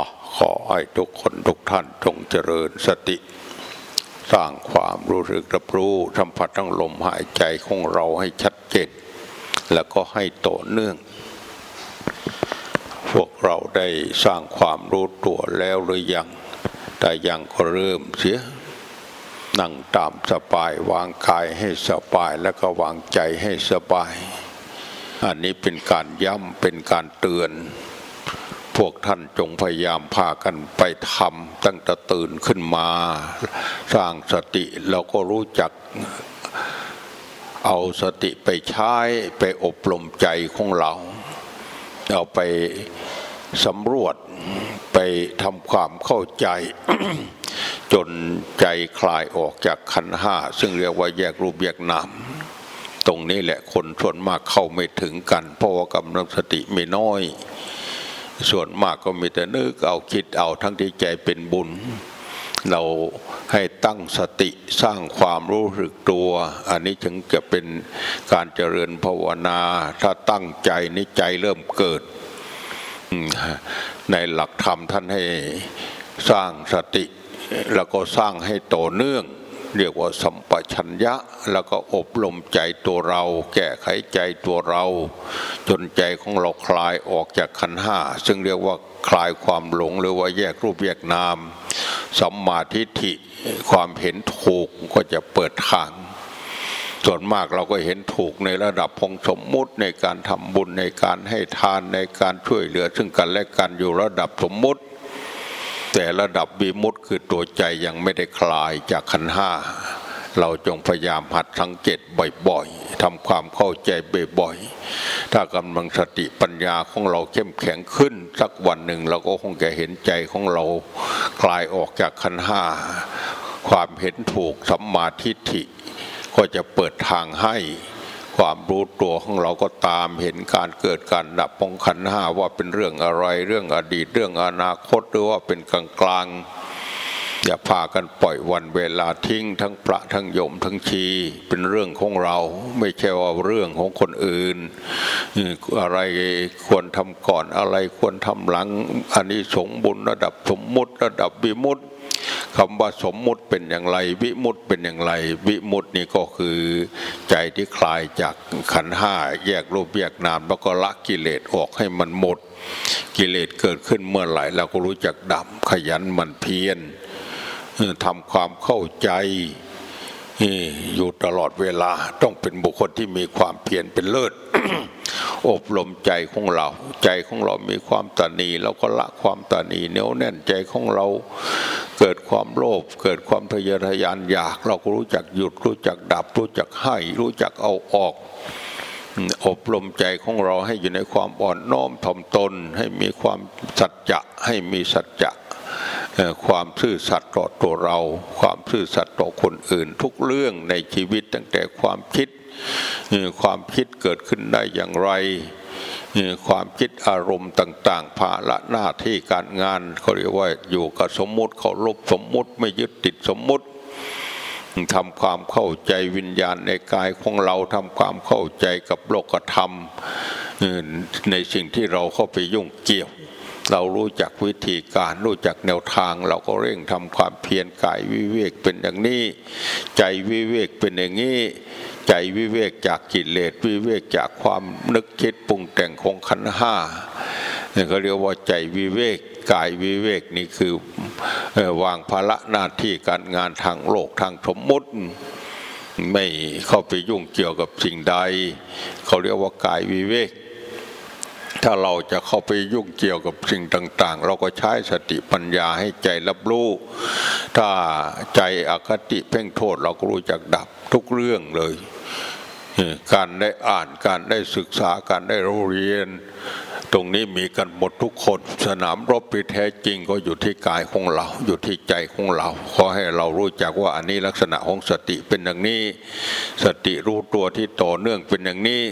อขอให้ทุกคนทุกท่านจงเจริญสติ สร้างความรู้สึกรับรู้สัมผัสทั้งลมหายใจของเราให้ชัดเจนแล้วก็ให้ต่อเนื่อง พวกเราได้สร้างความรู้ตัวแล้วหรือยัง แต่ยังก็เริ่มเสียนั่งตามสบายวางกายให้สบายแล้วก็วางใจให้สบาย อันนี้เป็นการย้ำเป็นการเตือน พวกท่านจงพยายามพากันไปทำตั้งแต่ตื่นขึ้นมา สร้างสติแล้วก็รู้จักเอาสติไปใช้ไปอบรมใจของเรา เอาไปสำรวจไปทำความเข้าใจ จนใจคลายออกจากขันห้า ซึ่งเรียกว่าแยกรูปแยกนามตรงนี้แหละคนส่วนมากเข้าไม่ถึงกัน เพราะว่ากำลังสติไม่น้อย ส่วนมากก็มีแต่นึกเอาคิดเอาทั้งที่ใจเป็นบุญ เราให้ตั้งสติสร้างความรู้สึกตัว อันนี้ถึงจะเป็นการเจริญภาวนา ถ้าตั้งใจนี่ใจเริ่มเกิด ในหลักธรรมท่านให้สร้างสติ แล้วก็สร้างให้ต่อเนื่อง เรียกว่าสัมปชัญญะ แล้วก็อบรมใจตัวเรา แก้ไขใจตัวเรา จนใจของเราคลายออกจากขันห้าซึ่งเรียกว่าคลายความหลงหรือว่าแยกรูปแยกนามสัมมาทิฏฐิความเห็นถูกก็จะเปิดทางส่วนมากเราก็เห็นถูกในระดับพงสมมุติในการทำบุญในการให้ทานในการช่วยเหลือ ซึ่งกันและกันอยู่ระดับสมมุติ แต่ระดับบีมุตคือตัวใจยังไม่ได้คลายจากขันห้า เราจงพยายามหัดสังเกตบ่อยๆทำความเข้าใจบ่อยๆถ้ากำลังสติปัญญาของเราเข้มแข็งขึ้น สักวันหนึ่งเราก็คงจะเห็นใจของเราคลายออกจากขันห้า ความเห็นถูกสัมมาทิฏฐิก็จะเปิดทางให้ ความรู้ตัวของเราก็ตามเห็นการเกิดการดับปองขันห้าว่าเป็นเรื่องอะไรเรื่องอดีตเรื่องอนาคตหรือว่าเป็นกลางกลางอย่าพากันปล่อยวันเวลาทิ้งทั้งพระทั้งโยมทั้งชีเป็นเรื่องของเรา ไม่ใช่ว่าเรื่องของคนอื่น อะไรควรทำก่อนอะไรควรทำหลังอันนี้สงบุญระดับสมมุติระดับบิมุติ คำว่าสมมุติเป็นอย่างไร วิมุติเป็นอย่างไร วิมุตินี่ก็คือใจที่คลายจากขันห้าแยกรูปแยกนามแล้วก็ละกิเลสออกให้มันหมด กิเลสเกิดขึ้นเมื่อไหร่เราก็รู้จักดับขยันมันเพียรทำความเข้าใจอยู่ตลอดเวลาต้องเป็นบุคคลที่มีความเพียรเป็นเลิศ อบรมใจของเรา ใจของเรามีความตนีแล้วก็ละความตนีเนี้ยวแน่นใจของเรา เกิดความโลภเกิดความทะเยอทะยานอยาก เราก็รู้จักหยุดรู้จักดับ รู้จักให้รู้จักเอาออกอบรมใจของเราให้อยู่ในความอ่อนน้อมถ่อมตน ให้มีความสัจจะให้มีสัจจะ ความซื่อสัตย์ต่อตัวเรา ความซื่อสัตย์ต่อคนอื่น ทุกเรื่องในชีวิตตั้งแต่ความคิดความคิดเกิดขึ้นได้อย่างไร ความคิดอารมณ์ต่างๆ ภาระหน้าที่การงานเขาเรียกว่าอยู่กับสมมุติเขาลบสมมุติไม่ยึดติดสมมุติทำความเข้าใจวิญญาณในกายของเราทำความเข้าใจกับโลกธรรมในสิ่งที่เราเข้าไปยุ่งเกี่ยว เรารู้จักวิธีการรู้จักแนวทาง เราก็เร่งทำความเพียรกายวิเวกเป็นอย่างนี้ ใจวิเวกเป็นอย่างนี้ ใจวิเวกจากกิเลสวิเวกจากความนึกคิดปรุงแต่งของขันห้าเนี่ยเขาเรียกว่าใจวิเวกกายวิเวกนี่คือวางภาระหน้าที่การงานทางโลกทางสมมุติไม่เข้าไปยุ่งเกี่ยวกับสิ่งใด เขาเรียกว่ากายวิเวก ถ้าเราจะเข้าไปยุ่งเกี่ยวกับสิ่งต่าง ๆ เราก็ใช้สติปัญญาให้ใจรับรู้ ถ้าใจอคติเพ่งโทษเราก็รู้จักดับทุกเรื่องเลย การได้อ่านการได้ศึกษาการได้เรียน ตรงนี้มีกันหมดทุกคน สนามรบที่แท้จริงก็อยู่ที่กายของเรา อยู่ที่ใจของเรา ขอให้เรารู้จักว่าอันนี้ลักษณะของสติเป็นอย่างนี้ สติรู้ตัวที่ต่อเนื่องเป็นอย่างนี้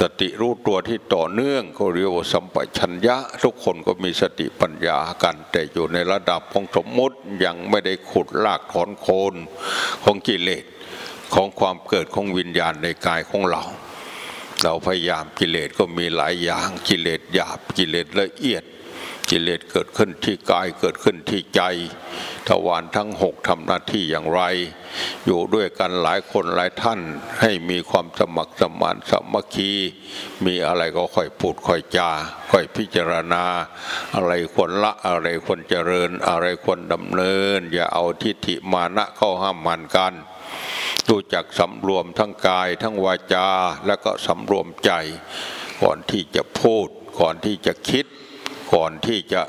สติรู้ตัวที่ต่อเนื่องก็เรียกว่าสัมปชัญญะ ทุกคนก็มีสติปัญญากัน แต่อยู่ในระดับของสมมติยังไม่ได้ขุดลากถอนโคนของกิเลสของความเกิดของวิญญาณในกายของเรา เราพยายามกิเลสก็มีหลายอย่างกิเลสหยาบกิเลสละเอียด กิเลสเกิดขึ้นที่กายเกิดขึ้นที่ใจทวารทั้งหกทำหน้าที่อย่างไร อยู่ด้วยกันหลายคนหลายท่านให้มีความสมัครสมานสมัคคี มีอะไรก็ค่อยพูดค่อยจาค่อยพิจารณา อะไรควรละอะไรควรเจริญ อะไรควรดำเนิน อย่าเอาทิฏฐิมานะเข้าห้ามมันกันรู้จักสำรวมทั้งกายทั้งวาจา แล้วก็สำรวมใจ ก่อนที่จะพูดก่อนที่จะคิด ก่อนที่จะ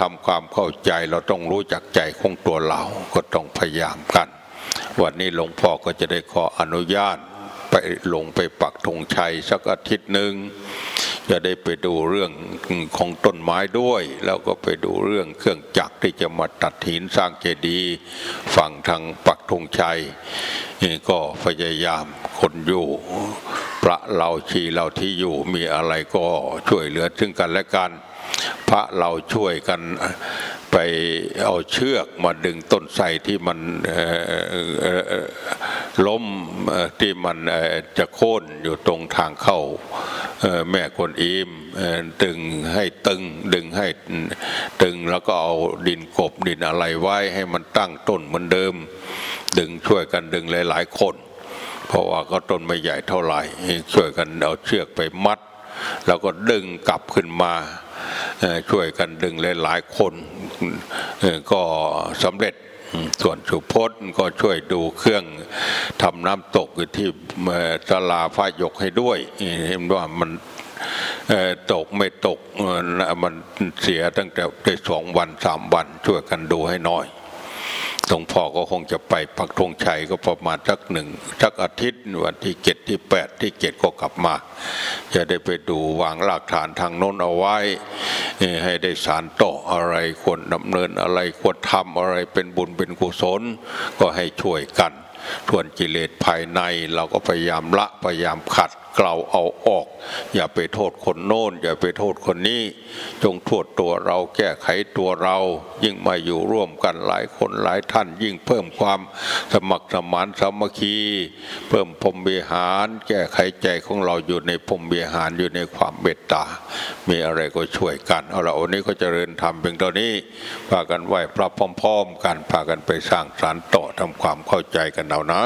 ทำความเข้าใจเราต้องรู้จักใจของตัวเราก็ต้องพยายามกัน วันนี้หลวงพ่อก็จะได้ขออนุญาตไปลงไปปักธงชัยสักอาทิตย์หนึ่งจะได้ไปดูเรื่องของต้นไม้ด้วย แล้วก็ไปดูเรื่องเครื่องจักรที่จะมาตัดหินสร้างเจดีย์ฝั่งทางปักธงชัยนี่ก็พยายามคนอยู่พระเราชีเราที่อยู่มีอะไรก็ช่วยเหลือซึ่งกันและกัน พระเราช่วยกันไปเอาเชือกมาดึงต้นไทรที่มันล้มที่มันจะโค่นอยู่ตรงทางเข้าแม่คนอิมดึงให้ตึงดึงให้ตึงแล้วก็เอาดินกบดินอะไรไว้ให้มันตั้งต้นเหมือนเดิม ดึงช่วยกันดึงหลาย ๆ คน เพราะว่าก็ต้นไม่ใหญ่เท่าไหร่ช่วยกันเอาเชือกไปมัด แล้วก็ดึงกลับขึ้นมา ช่วยกันดึงหลายๆคนก็สำเร็จส่วนสุพจน์ก็ช่วยดูเครื่องทำน้ำตกที่ตลาพายกให้ด้วยเห็นว่ามันตกไม่ตกมันเสียตั้งแต่ได้สองวันสามวันช่วยกันดูให้หน่อย หลวงพ่อก็คงจะไปปักธงชัยก็ประมาณสักหนึ่งสักอาทิตย์วันที่เจ็ดที่แปดที่เจ็ดก็กลับมา จะได้ไปดูวางหลักฐานทางโน้นเอาไว้ ให้ได้สารต่ออะไรควรดำเนินอะไรควรทำอะไรเป็นบุญเป็นกุศล ก็ให้ช่วยกันส่วนกิเลสภายในเราก็พยายามละพยายามขัด กลาเอาออก อย่าไปโทษคนโน้น อย่าไปโทษคนนี้ จงโทษตัวเราแก้ไขตัวเรา ยิ่งมาอยู่ร่วมกันหลายคนหลายท่าน ยิ่งเพิ่มความสมัครสมานสามัคคี เพิ่มพรมเบหาร แก้ไขใจของเราอยู่ในพรมเบหารอยู่ในความเมตตา มีอะไรก็ช่วยกันเอาละวันนี้ก็จเจริญธรรมเพียงเท่านี้พากันไหวพระพร้อมๆกันพากันไปสร้างสารต่อทำความเข้าใจกันเอานะ